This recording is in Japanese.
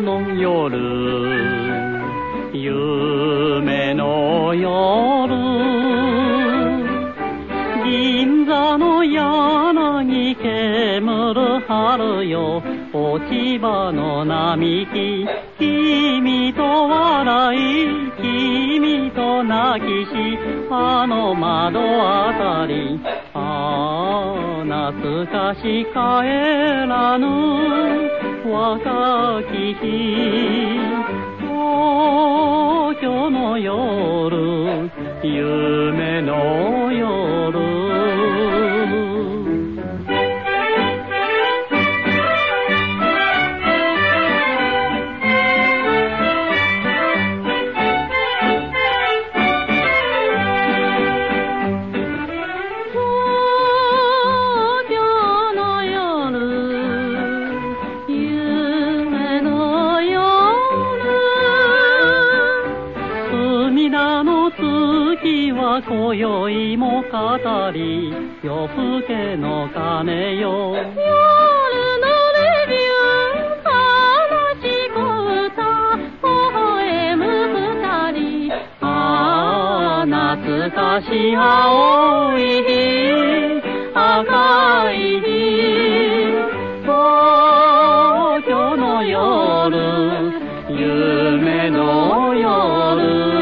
の夜夢の夜。銀座の柳煙る春よ。落ち葉の並木。君と笑いと泣きしあの窓あたり。ああ懐かし帰らぬ。若き日。東京の夜夢の今宵も語り夜更けの鐘よ。夜のレビュー悲しく歌微笑む二人ああ懐かしい青い日赤い日。東京の夜夢の夜。